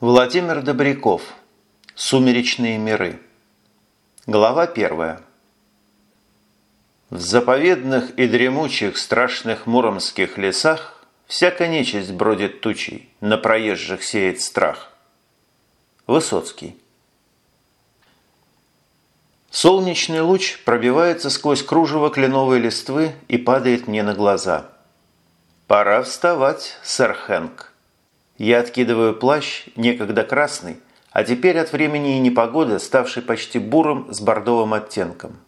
Владимир Добряков. Сумеречные миры. Глава первая. В заповедных и дремучих страшных муромских лесах всяка нечисть бродит тучей, на проезжих сеет страх. Высоцкий. Солнечный луч пробивается сквозь кружево кленовой листвы и падает мне на глаза. Пора вставать, сэр Хэнк. Я откидываю плащ, некогда красный, а теперь от времени и непогоды, ставший почти бурым с бордовым оттенком.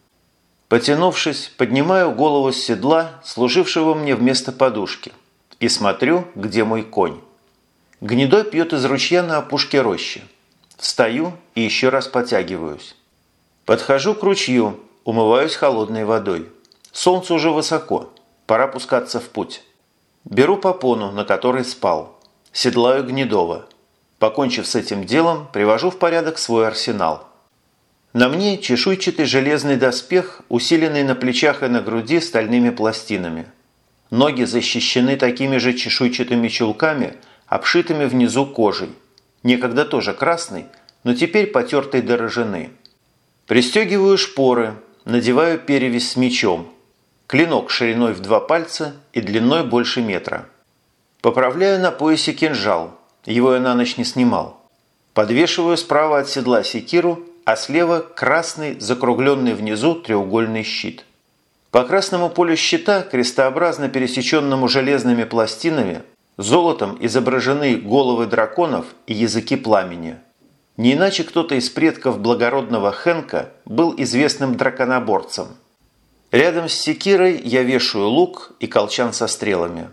Потянувшись, поднимаю голову с седла, служившего мне вместо подушки, и смотрю, где мой конь. Гнедой пьет из ручья на опушке рощи. Встаю и еще раз потягиваюсь. Подхожу к ручью, умываюсь холодной водой. Солнце уже высоко, пора пускаться в путь. Беру попону, на которой спал. Седлаю Гнедова. Покончив с этим делом, привожу в порядок свой арсенал. На мне чешуйчатый железный доспех, усиленный на плечах и на груди стальными пластинами. Ноги защищены такими же чешуйчатыми чулками, обшитыми внизу кожей. Некогда тоже красный, но теперь потертой до рожены. Пристегиваю шпоры, надеваю перевязь с мечом. Клинок шириной в два пальца и длиной больше метра. Поправляю на поясе кинжал. Его я на ночь не снимал. Подвешиваю справа от седла секиру, а слева красный, закругленный внизу треугольный щит. По красному полю щита, крестообразно пересеченному железными пластинами, золотом изображены головы драконов и языки пламени. Не иначе кто-то из предков благородного Хенка был известным драконоборцем. Рядом с секирой я вешаю лук и колчан со стрелами.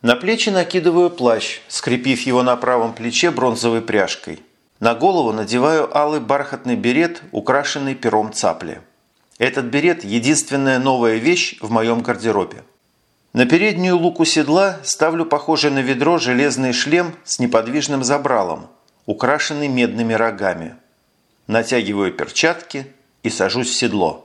На плечи накидываю плащ, скрепив его на правом плече бронзовой пряжкой. На голову надеваю алый бархатный берет, украшенный пером цапли. Этот берет – единственная новая вещь в моем гардеробе. На переднюю луку седла ставлю похожий на ведро железный шлем с неподвижным забралом, украшенный медными рогами. Натягиваю перчатки и сажусь в седло.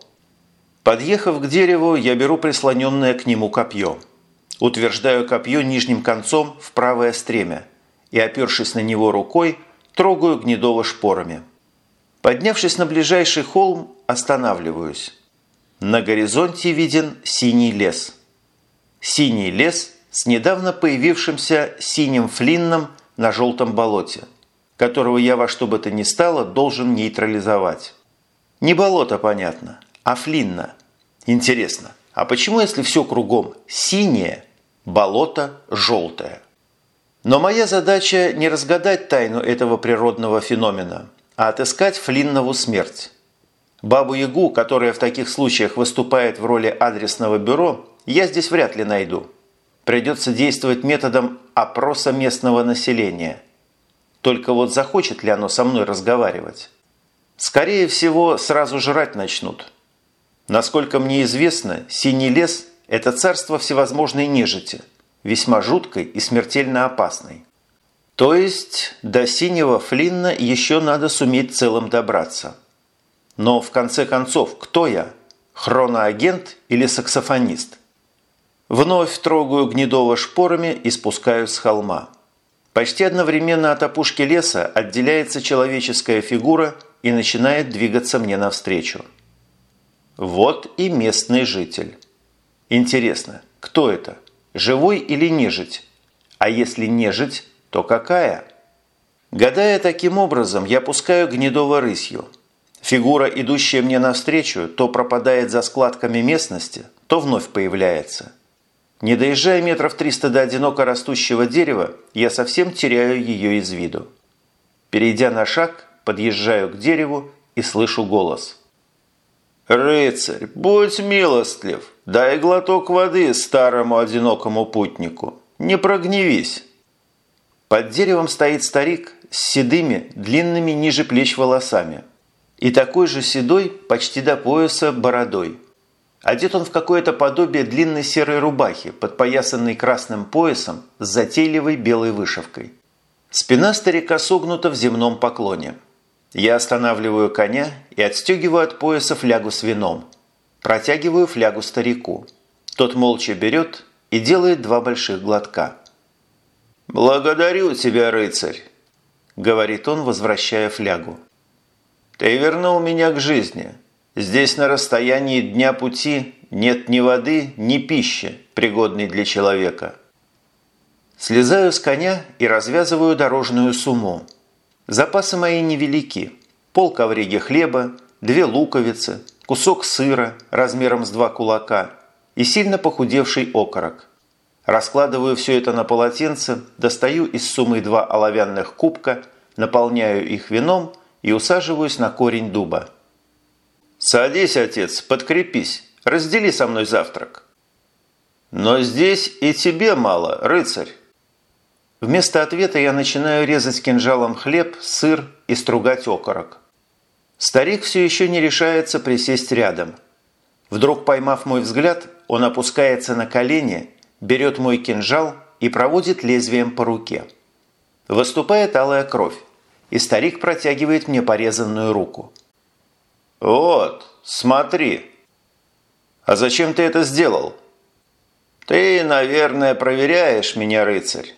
Подъехав к дереву, я беру прислоненное к нему копье – Утверждаю копье нижним концом в правое стремя и, опершись на него рукой, трогаю Гнедова шпорами. Поднявшись на ближайший холм, останавливаюсь. На горизонте виден синий лес. Синий лес с недавно появившимся синим флинном на желтом болоте, которого я во что бы то ни стало должен нейтрализовать. Не болото, понятно, а флинна. Интересно, а почему, если все кругом синее, болото желтое. Но моя задача не разгадать тайну этого природного феномена, а отыскать Флиннову смерть. Бабу-ягу, которая в таких случаях выступает в роли адресного бюро, я здесь вряд ли найду. Придется действовать методом опроса местного населения. Только вот захочет ли оно со мной разговаривать? Скорее всего, сразу жрать начнут. Насколько мне известно, синий лес – это царство всевозможной нежити, весьма жуткой и смертельно опасной. То есть до синего Флинна еще надо суметь целым добраться. Но в конце концов, кто я? Хроноагент или саксофонист? Вновь трогаю Гнедова шпорами и спускаюсь с холма. Почти одновременно от опушки леса отделяется человеческая фигура и начинает двигаться мне навстречу. Вот и местный житель. Интересно, кто это? Живой или нежить? А если нежить, то какая? Гадая таким образом, я пускаю Гнедова рысью. Фигура, идущая мне навстречу, то пропадает за складками местности, то вновь появляется. Не доезжая метров триста до одиноко растущего дерева, я совсем теряю ее из виду. Перейдя на шаг, подъезжаю к дереву и слышу голос – «Рыцарь, будь милостлив, дай глоток воды старому одинокому путнику. Не прогневись». Под деревом стоит старик с седыми, длинными ниже плеч волосами и такой же седой, почти до пояса, бородой. Одет он в какое-то подобие длинной серой рубахи, подпоясанной красным поясом с затейливой белой вышивкой. Спина старика согнута в земном поклоне – я останавливаю коня и отстегиваю от пояса флягу с вином. Протягиваю флягу старику. Тот молча берет и делает два больших глотка. «Благодарю тебя, рыцарь!» – говорит он, возвращая флягу. «Ты вернул меня к жизни. Здесь на расстоянии дня пути нет ни воды, ни пищи, пригодной для человека». Слезаю с коня и развязываю дорожную сумму. Запасы мои невелики. Пол ковриги хлеба, две луковицы, кусок сыра размером с два кулака и сильно похудевший окорок. Раскладываю все это на полотенце, достаю из суммы два оловянных кубка, наполняю их вином и усаживаюсь на корень дуба. «Садись, отец, подкрепись, раздели со мной завтрак». «Но здесь и тебе мало, рыцарь». Вместо ответа я начинаю резать кинжалом хлеб, сыр и стругать окорок. Старик все еще не решается присесть рядом. Вдруг поймав мой взгляд, он опускается на колени, берет мой кинжал и проводит лезвием по руке. Выступает алая кровь, и старик протягивает мне порезанную руку. «Вот, смотри!» «А зачем ты это сделал?» «Ты, наверное, проверяешь меня, рыцарь.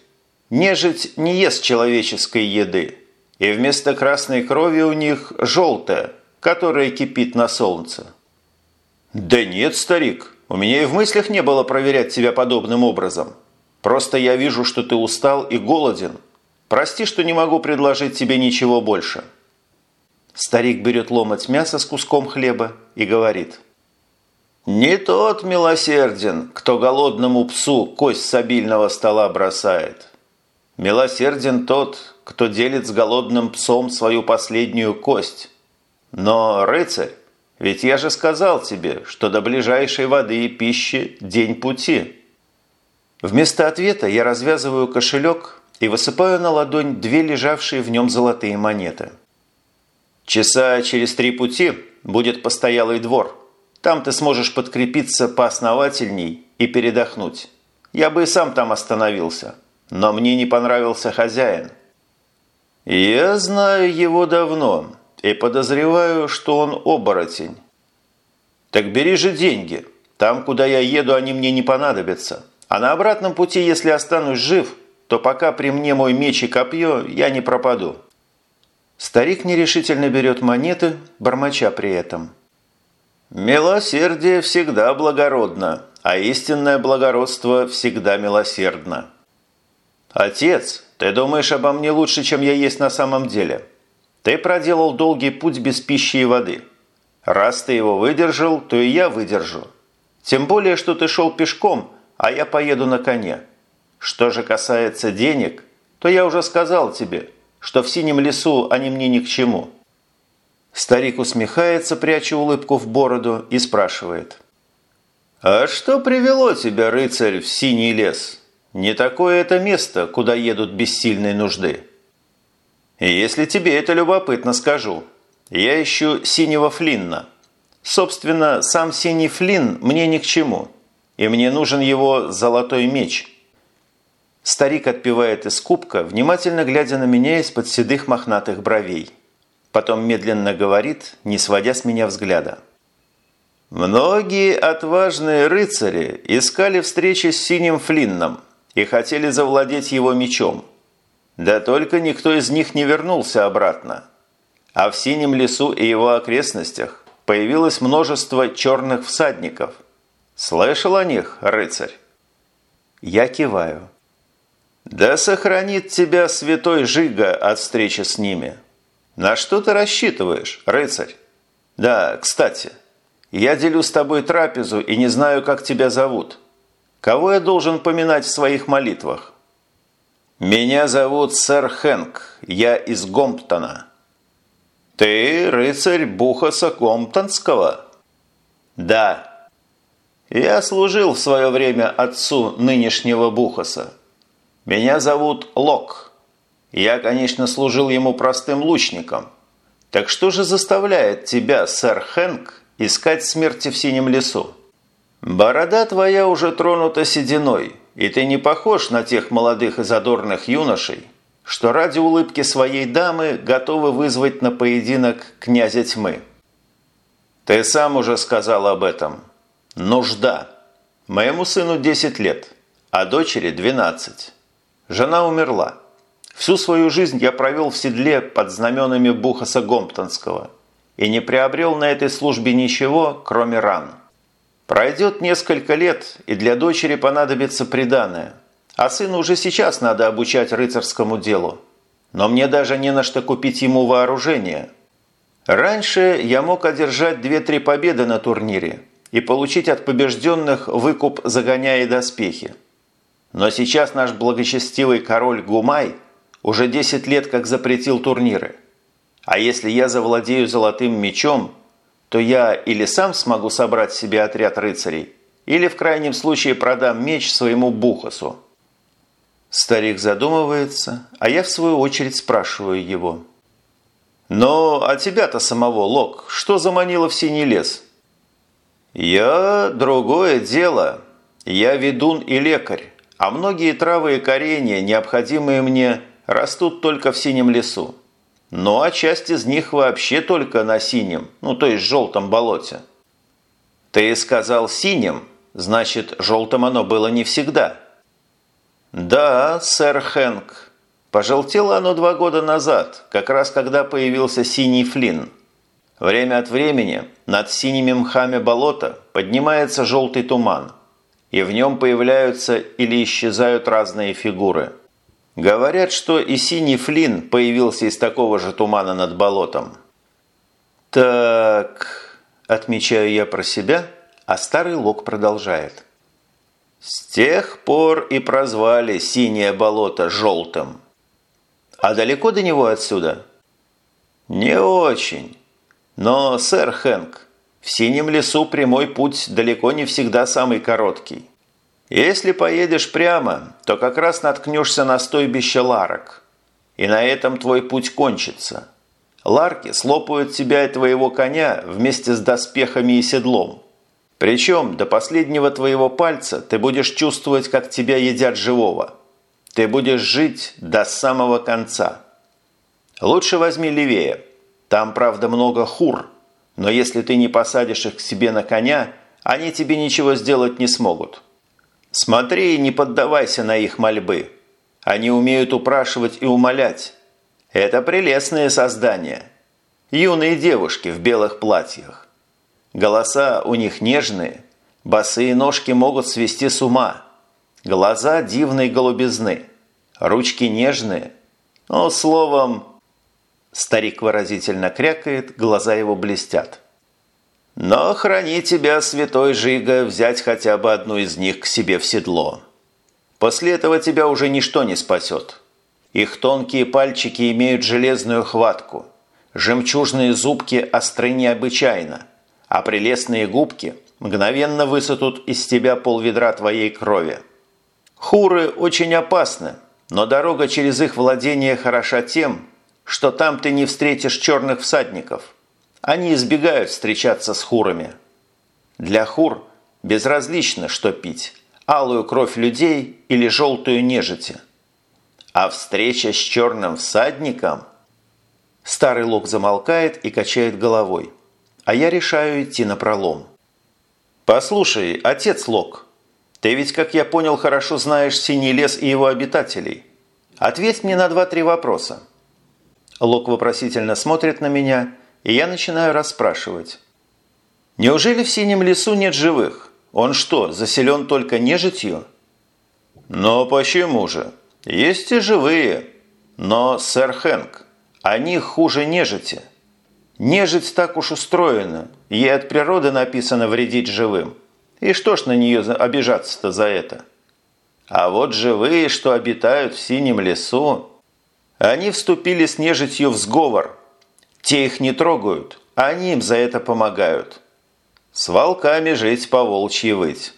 Нежить не ест человеческой еды, и вместо красной крови у них желтая, которая кипит на солнце». «Да нет, старик, у меня и в мыслях не было проверять тебя подобным образом. Просто я вижу, что ты устал и голоден. Прости, что не могу предложить тебе ничего больше». Старик берет ломоть мяса с куском хлеба и говорит. «Не тот милосерден, кто голодному псу кость с обильного стола бросает. Милосерден тот, кто делит с голодным псом свою последнюю кость. Но, рыцарь, ведь я же сказал тебе, что до ближайшей воды и пищи день пути». Вместо ответа я развязываю кошелек и высыпаю на ладонь две лежавшие в нем золотые монеты. Часа через три пути будет постоялый двор. Там ты сможешь подкрепиться поосновательней и передохнуть. Я бы и сам там остановился, но мне не понравился хозяин. Я знаю его давно и подозреваю, что он оборотень. Так бери же деньги. Там, куда я еду, они мне не понадобятся. А на обратном пути, если останусь жив, то пока при мне мой меч и копье, я не пропаду». Старик нерешительно берет монеты, бормоча при этом. «Милосердие всегда благородно, а истинное благородство всегда милосердно». «Отец, ты думаешь обо мне лучше, чем я есть на самом деле. Ты проделал долгий путь без пищи и воды. Раз ты его выдержал, то и я выдержу. Тем более, что ты шел пешком, а я поеду на коне. Что же касается денег, то я уже сказал тебе, что в синем лесу они мне ни к чему». Старик усмехается, пряча улыбку в бороду, и спрашивает. «А что привело тебя, рыцарь, в синий лес? Не такое это место, куда едут без сильной нужды». «Если тебе это любопытно, скажу. Я ищу синего Флинна. Собственно, сам синий Флинн мне ни к чему, и мне нужен его золотой меч». Старик отпивает из кубка, внимательно глядя на меня из-под седых мохнатых бровей. Потом медленно говорит, не сводя с меня взгляда. «Многие отважные рыцари искали встречи с Синим Флинном и хотели завладеть его мечом. Да только никто из них не вернулся обратно. А в Синем лесу и его окрестностях появилось множество черных всадников. Слышал о них, рыцарь?» Я киваю. «Да сохранит тебя святой Жига от встречи с ними. На что ты рассчитываешь, рыцарь? Да, кстати, я делю с тобой трапезу и не знаю, как тебя зовут. Кого я должен поминать в своих молитвах?» «Меня зовут сэр Хэнк, я из Гомптона». «Ты рыцарь Бухаса Гомптонского?» «Да». «Я служил в свое время отцу нынешнего Бухаса. Меня зовут Лок. Я, конечно, служил ему простым лучником. Так что же заставляет тебя, сэр Хэнк, искать смерти в синем лесу? Борода твоя уже тронута сединой, и ты не похож на тех молодых и задорных юношей, что ради улыбки своей дамы готовы вызвать на поединок князя тьмы. Ты сам уже сказал об этом. Нужда. Моему сыну 10 лет, а дочери 12. Жена умерла. Всю свою жизнь я провел в седле под знаменами Бухаса Гомптонского и не приобрел на этой службе ничего, кроме ран. Пройдет несколько лет, и для дочери понадобится приданое, а сыну уже сейчас надо обучать рыцарскому делу. Но мне даже не на что купить ему вооружение. Раньше я мог одержать две-три победы на турнире и получить от побежденных выкуп загоняя доспехи. Но сейчас наш благочестивый король Гумай уже 10 лет как запретил турниры. А если я завладею золотым мечом, то я или сам смогу собрать себе отряд рыцарей, или в крайнем случае продам меч своему Бухасу. Старик задумывается, а я в свою очередь спрашиваю его. «Но а тебя-то самого, Лок, что заманило в синий лес?» «Я другое дело. Я ведун и лекарь, а многие травы и коренья, необходимые мне, растут только в синем лесу. Ну а часть из них вообще только на синем, ну то есть желтом болоте. Ты сказал синим, значит желтым оно было не всегда. Да, сэр Хэнк. Пожелтело оно два года назад, как раз когда появился синий флин. Время от времени над синими мхами болота поднимается желтый туман, и в нем появляются или исчезают разные фигуры – Говорят, что и синий флин появился из такого же тумана над болотом. Так, отмечаю я про себя, а старый лог продолжает. С тех пор и прозвали синее болото желтым. А далеко до него отсюда? Не очень. Но, сэр Хэнк, в синем лесу прямой путь далеко не всегда самый короткий. Если поедешь прямо, то как раз наткнешься на стойбище ларок. И на этом твой путь кончится. Ларки слопают тебя и твоего коня вместе с доспехами и седлом. Причем до последнего твоего пальца ты будешь чувствовать, как тебя едят живого. Ты будешь жить до самого конца. Лучше возьми левее. Там, правда, много хур. Но если ты не посадишь их к себе на коня, они тебе ничего сделать не смогут. Смотри и не поддавайся на их мольбы. Они умеют упрашивать и умолять. Это прелестные создания. Юные девушки в белых платьях. Голоса у них нежные, босые ножки могут свести с ума. Глаза дивной голубизны, ручки нежные. Но, словом, старик выразительно крякает, глаза его блестят. Но храни тебя, святой Жига, взять хотя бы одну из них к себе в седло. После этого тебя уже ничто не спасет. Их тонкие пальчики имеют железную хватку. Жемчужные зубки остры необычайно, а прелестные губки мгновенно высотут из тебя полведра твоей крови. Хуры очень опасны, но дорога через их владение хороша тем, что там ты не встретишь черных всадников – они избегают встречаться с хурами. Для хур безразлично, что пить – алую кровь людей или желтую нежити. А встреча с черным всадником... Старый лог замолкает и качает головой, а я решаю идти на пролом. «Послушай, отец Лок, ты ведь, как я понял, хорошо знаешь Синий лес и его обитателей. Ответь мне на два-три вопроса». Лок вопросительно смотрит на меня – и я начинаю расспрашивать. «Неужели в синем лесу нет живых? Он что, заселен только нежитью?» «Но почему же? Есть и живые. Но, сэр Хэнк, они хуже нежити. Нежить так уж устроена, ей от природы написано вредить живым. И что ж на нее обижаться-то за это? А вот живые, что обитают в синем лесу, они вступили с нежитью в сговор – те их не трогают, а они им за это помогают. С волками жить по волчьи выть.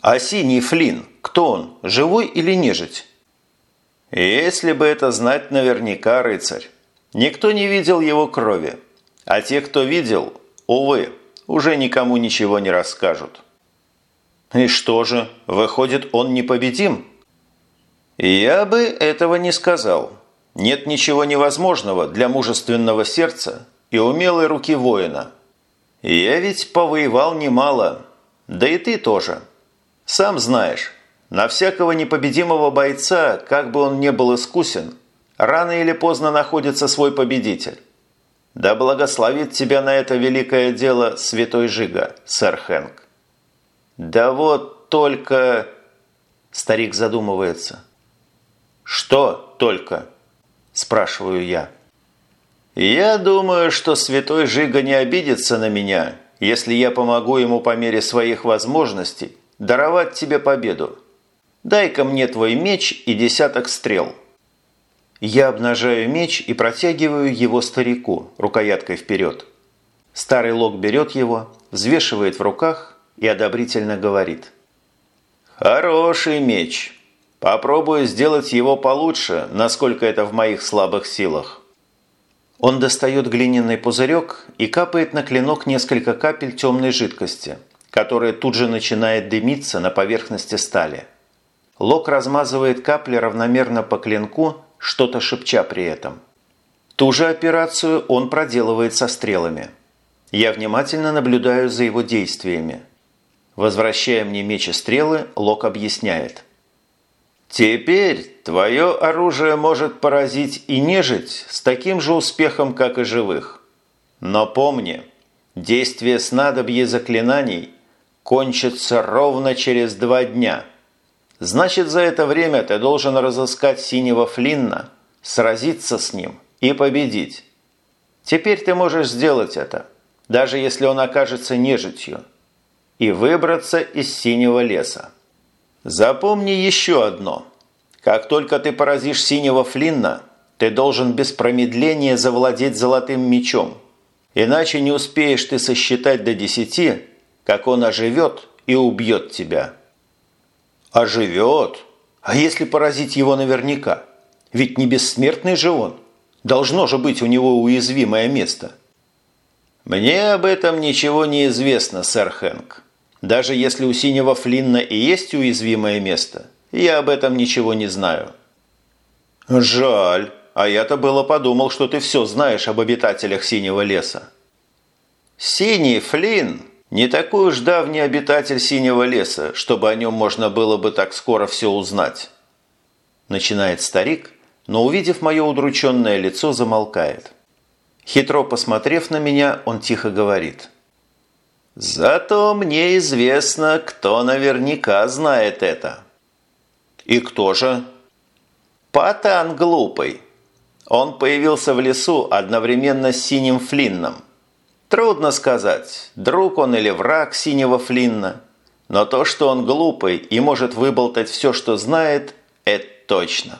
А синий флин, кто он, живой или нежить? Если бы это знать наверняка, рыцарь. Никто не видел его крови. А те, кто видел, увы, уже никому ничего не расскажут. И что же, выходит, он непобедим? Я бы этого не сказал. Нет ничего невозможного для мужественного сердца и умелой руки воина. Я ведь повоевал немало, да и ты тоже. Сам знаешь, На всякого непобедимого бойца, как бы он ни был искусен, рано или поздно находится свой победитель. Да благословит тебя на это великое дело святой Жига, сэр Хэнк. Да вот только... Старик задумывается. Что только? Спрашиваю я. Я думаю, что святой Жига не обидится на меня, если я помогу ему по мере своих возможностей даровать тебе победу. Дай-ка мне твой меч и десяток стрел. Я обнажаю меч и протягиваю его старику, рукояткой вперед. Старый лог берет его, взвешивает в руках и одобрительно говорит. «Хороший меч. Попробую сделать его получше, насколько это в моих слабых силах». Он достает глиняный пузырек и капает на клинок несколько капель темной жидкости, которая тут же начинает дымиться на поверхности стали. Лок размазывает капли равномерно по клинку, что-то шепча при этом. Ту же операцию он проделывает со стрелами. Я внимательно наблюдаю за его действиями. Возвращая мне меч и стрелы, Лок объясняет. «Теперь твое оружие может поразить и нежить с таким же успехом, как и живых. Но помни, действие снадобья заклинаний кончится ровно через два дня – Значит, за это время ты должен разыскать синего Флинна, сразиться с ним и победить. Теперь ты можешь сделать это, даже если он окажется нежитью, и выбраться из синего леса. Запомни еще одно. Как только ты поразишь синего Флинна, ты должен без промедления завладеть золотым мечом. Иначе не успеешь ты сосчитать до десяти, как он оживет и убьет тебя». А живет. А если поразить его наверняка? Ведь не бессмертный же он. Должно же быть у него уязвимое место. Мне об этом ничего не известно, сэр Хэнк. Даже если у синего Флинна и есть уязвимое место, я об этом ничего не знаю. Жаль. А я-то было подумал, что ты все знаешь об обитателях синего леса. Синий Флинн не такой уж давний обитатель Синего леса, чтобы о нем можно было бы так скоро все узнать. Начинает старик, но, увидев мое удрученное лицо, замолкает. Хитро посмотрев на меня, он тихо говорит. «Зато мне известно, кто наверняка знает это». «И кто же?» «Патан глупый. Он появился в лесу одновременно с Синим Флинном». Трудно сказать, друг он или враг синего Флинна. Но то, что он глупый и может выболтать все, что знает, это точно.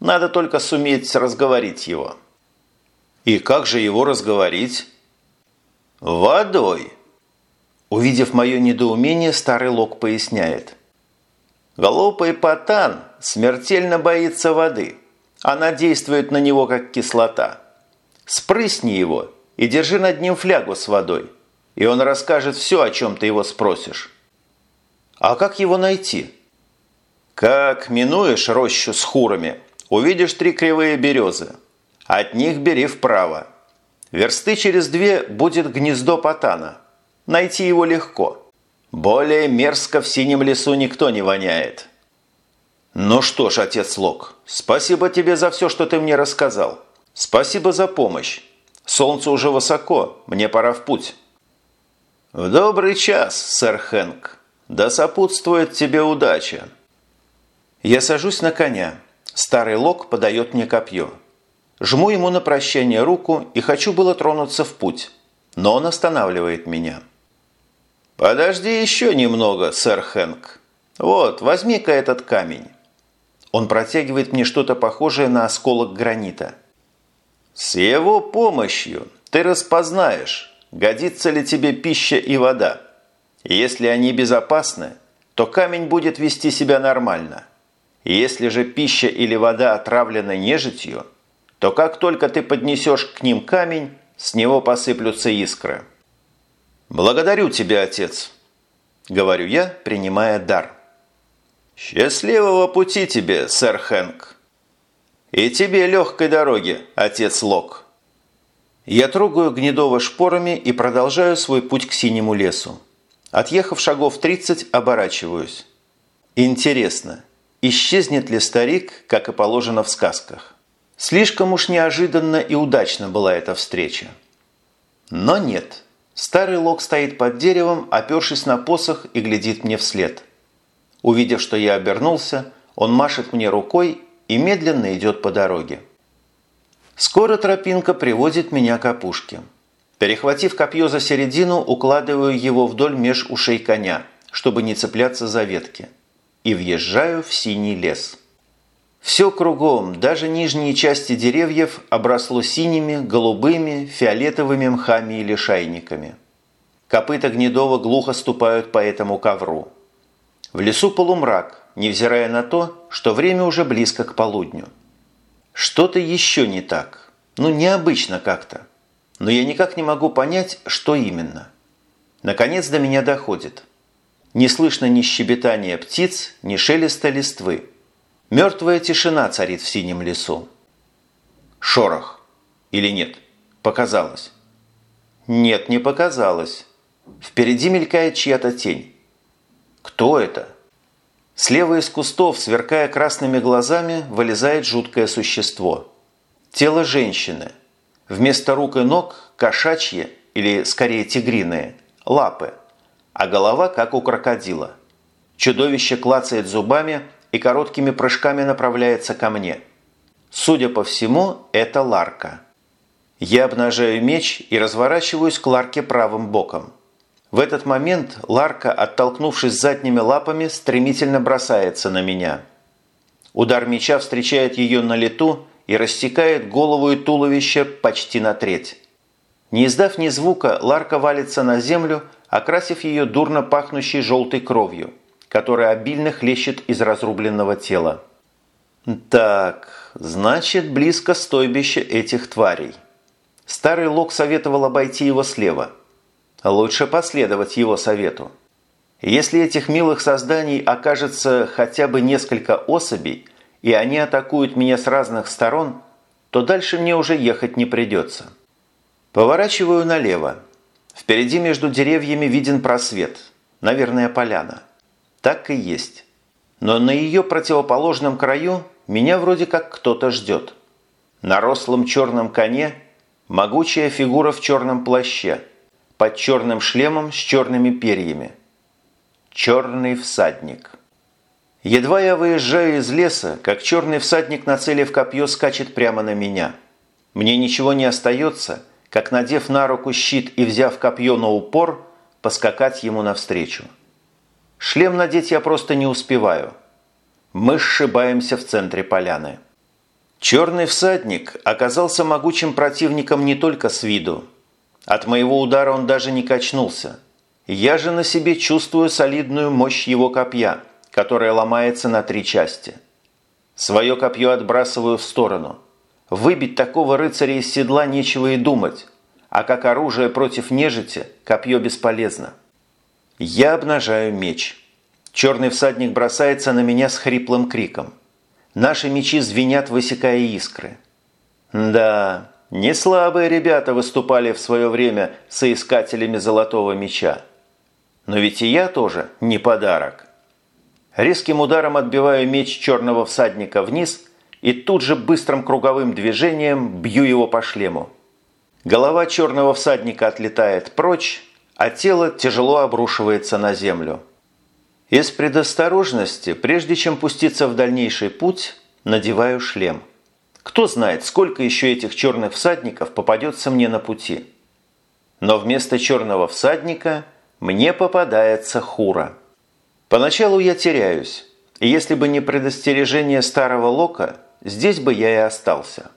Надо только суметь разговорить его. И как же его разговорить? Водой. Увидев мое недоумение, старый лог поясняет. Глупый патан смертельно боится воды. Она действует на него как кислота. Спрысни его – и держи над ним флягу с водой, и он расскажет все, о чем ты его спросишь. А как его найти? Как минуешь рощу с хурами, увидишь три кривые березы. От них бери вправо. Версты через две будет гнездо потана. Найти его легко. Более мерзко в синем лесу никто не воняет. Ну что ж, отец Лок, спасибо тебе за все, что ты мне рассказал. Спасибо за помощь. Солнце уже высоко, мне пора в путь». «В добрый час, сэр Хэнк. Да сопутствует тебе удача». Я сажусь на коня. Старый лог подает мне копье. Жму ему на прощание руку и хочу было тронуться в путь. Но он останавливает меня. «Подожди еще немного, сэр Хэнк. Вот, возьми-ка этот камень». Он протягивает мне что-то похожее на осколок гранита – с его помощью ты распознаешь, годится ли тебе пища и вода. Если они безопасны, то камень будет вести себя нормально. Если же пища или вода отравлены нежитью, то как только ты поднесешь к ним камень, с него посыплются искры. «Благодарю тебя, отец», – говорю я, принимая дар. «Счастливого пути тебе, сэр Хэнк», «И тебе легкой дороги, отец Лок!» Я трогаю Гнедова шпорами и продолжаю свой путь к синему лесу. Отъехав шагов 30, оборачиваюсь. Интересно, исчезнет ли старик, как и положено в сказках? Слишком уж неожиданно и удачно была эта встреча. Но нет. Старый лог стоит под деревом, опершись на посох и глядит мне вслед. Увидев, что я обернулся, он машет мне рукой и медленно идет по дороге. Скоро тропинка приводит меня к опушке. Перехватив копье за середину, укладываю его вдоль меж ушей коня, чтобы не цепляться за ветки, и въезжаю в синий лес. Все кругом, даже нижние части деревьев, обросло синими, голубыми, фиолетовыми мхами и лишайниками. Копыта Гнедова глухо ступают по этому ковру. В лесу полумрак, невзирая на то, что время уже близко к полудню. Что-то еще не так. Ну, необычно как-то. Но я никак не могу понять, что именно. Наконец до меня доходит. Не слышно ни щебетания птиц, ни шелеста листвы. Мертвая тишина царит в синем лесу. Шорох. Или нет? Показалось. Нет, не показалось. Впереди мелькает чья-то тень. Кто это? Слева из кустов, сверкая красными глазами, вылезает жуткое существо. Тело женщины. Вместо рук и ног кошачьи, или скорее тигриные, лапы, а голова как у крокодила. Чудовище клацает зубами и короткими прыжками направляется ко мне. Судя по всему, это Ларка. Я обнажаю меч и разворачиваюсь к Ларке правым боком. В этот момент Ларка, оттолкнувшись задними лапами, стремительно бросается на меня. Удар меча встречает ее на лету и рассекает голову и туловище почти на треть. Не издав ни звука, Ларка валится на землю, окрасив ее дурно пахнущей желтой кровью – которая обильно хлещет из разрубленного тела. Так, значит, близко стойбище этих тварей. Старый Лок советовал обойти его слева. Лучше последовать его совету. Если этих милых созданий окажется хотя бы несколько особей, и они атакуют меня с разных сторон, то дальше мне уже ехать не придется. Поворачиваю налево. Впереди между деревьями виден просвет, наверное, поляна. Так и есть. Но на ее противоположном краю меня вроде как кто-то ждет. На рослом черном коне могучая фигура в черном плаще, под черным шлемом с черными перьями. Черный всадник. Едва я выезжаю из леса, как черный всадник, нацелив копье, скачет прямо на меня. Мне ничего не остается, как, надев на руку щит и взяв копье на упор, поскакать ему навстречу. Шлем надеть я просто не успеваю. Мы сшибаемся в центре поляны. Черный всадник оказался могучим противником не только с виду. От моего удара он даже не качнулся. Я же на себе чувствую солидную мощь его копья, которая ломается на три части. Свое копье отбрасываю в сторону. Выбить такого рыцаря из седла нечего и думать, а как оружие против нежити копье бесполезно. Я обнажаю меч. Черный всадник бросается на меня с хриплым криком. Наши мечи звенят, высекая искры. Да, не слабые ребята выступали в свое время соискателями золотого меча. Но ведь и я тоже не подарок. Резким ударом отбиваю меч черного всадника вниз и тут же быстрым круговым движением бью его по шлему. Голова черного всадника отлетает прочь, а тело тяжело обрушивается на землю. Из предосторожности, прежде чем пуститься в дальнейший путь, надеваю шлем. Кто знает, сколько еще этих черных всадников попадется мне на пути. Но вместо черного всадника мне попадается хура. Поначалу я теряюсь, и если бы не предостережение старого Лока, здесь бы я и остался.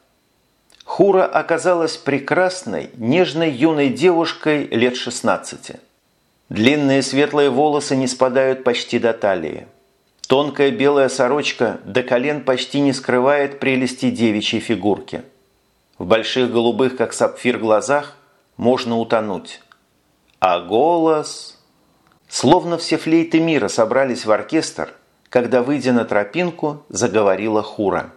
Хура оказалась прекрасной, нежной юной девушкой лет 16. Длинные светлые волосы не спадают почти до талии. Тонкая белая сорочка до колен почти не скрывает прелести девичьей фигурки. В больших голубых, как сапфир, глазах можно утонуть. А голос... Словно все флейты мира собрались в оркестр, когда, выйдя на тропинку, заговорила Хура.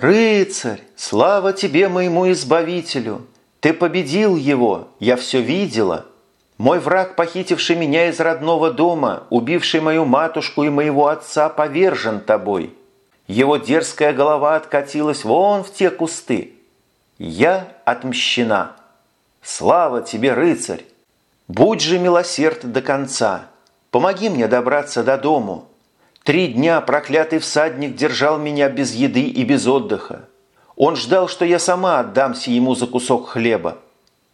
«Рыцарь, слава тебе, моему избавителю! Ты победил его, я все видела!» Мой враг, похитивший меня из родного дома, убивший мою матушку и моего отца, повержен тобой. Его дерзкая голова откатилась вон в те кусты. Я отмщена. Слава тебе, рыцарь! Будь же милосерд до конца. Помоги мне добраться до дому. Три дня проклятый всадник держал меня без еды и без отдыха. Он ждал, что я сама отдамся ему за кусок хлеба.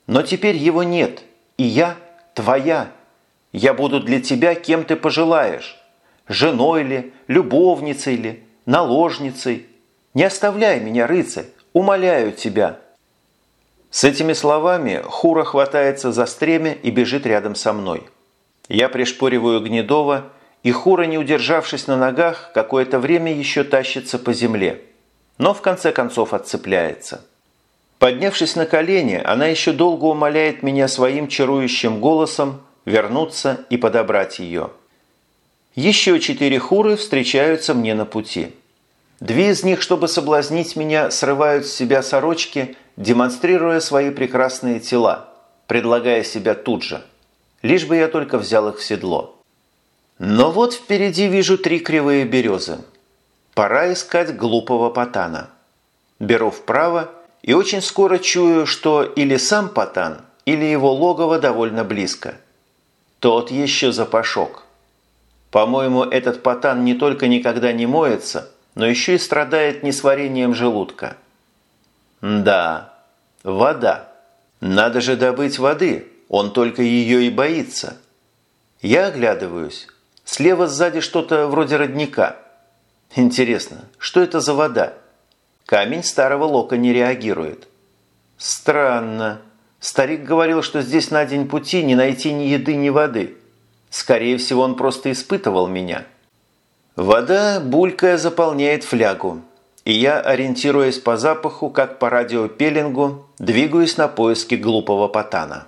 Но теперь его нет, и я твоя. Я буду для тебя кем ты пожелаешь. Женой ли, любовницей ли, наложницей. Не оставляй меня, рыцарь, умоляю тебя». С этими словами Хура хватается за стремя и бежит рядом со мной. Я пришпориваю Гнедова, и Хура, не удержавшись на ногах, какое-то время еще тащится по земле, но в конце концов отцепляется. Поднявшись на колени, она еще долго умоляет меня своим чарующим голосом вернуться и подобрать ее. Еще четыре хуры встречаются мне на пути. Две из них, чтобы соблазнить меня, срывают с себя сорочки, демонстрируя свои прекрасные тела, предлагая себя тут же, лишь бы я только взял их в седло. Но вот впереди вижу три кривые березы. Пора искать глупого потана. Беру вправо и очень скоро чую, что или сам Потан, или его логово довольно близко. Тот еще запашок. По-моему, этот Потан не только никогда не моется, но еще и страдает несварением желудка. Да, вода. Надо же добыть воды, он только ее и боится. Я оглядываюсь. Слева сзади что-то вроде родника. Интересно, что это за вода? Камень старого лока не реагирует. Странно. Старик говорил, что здесь на день пути не найти ни еды, ни воды. Скорее всего, он просто испытывал меня. Вода, булькая, заполняет флягу. И я, ориентируясь по запаху, как по радиопеллингу, двигаюсь на поиски глупого потана.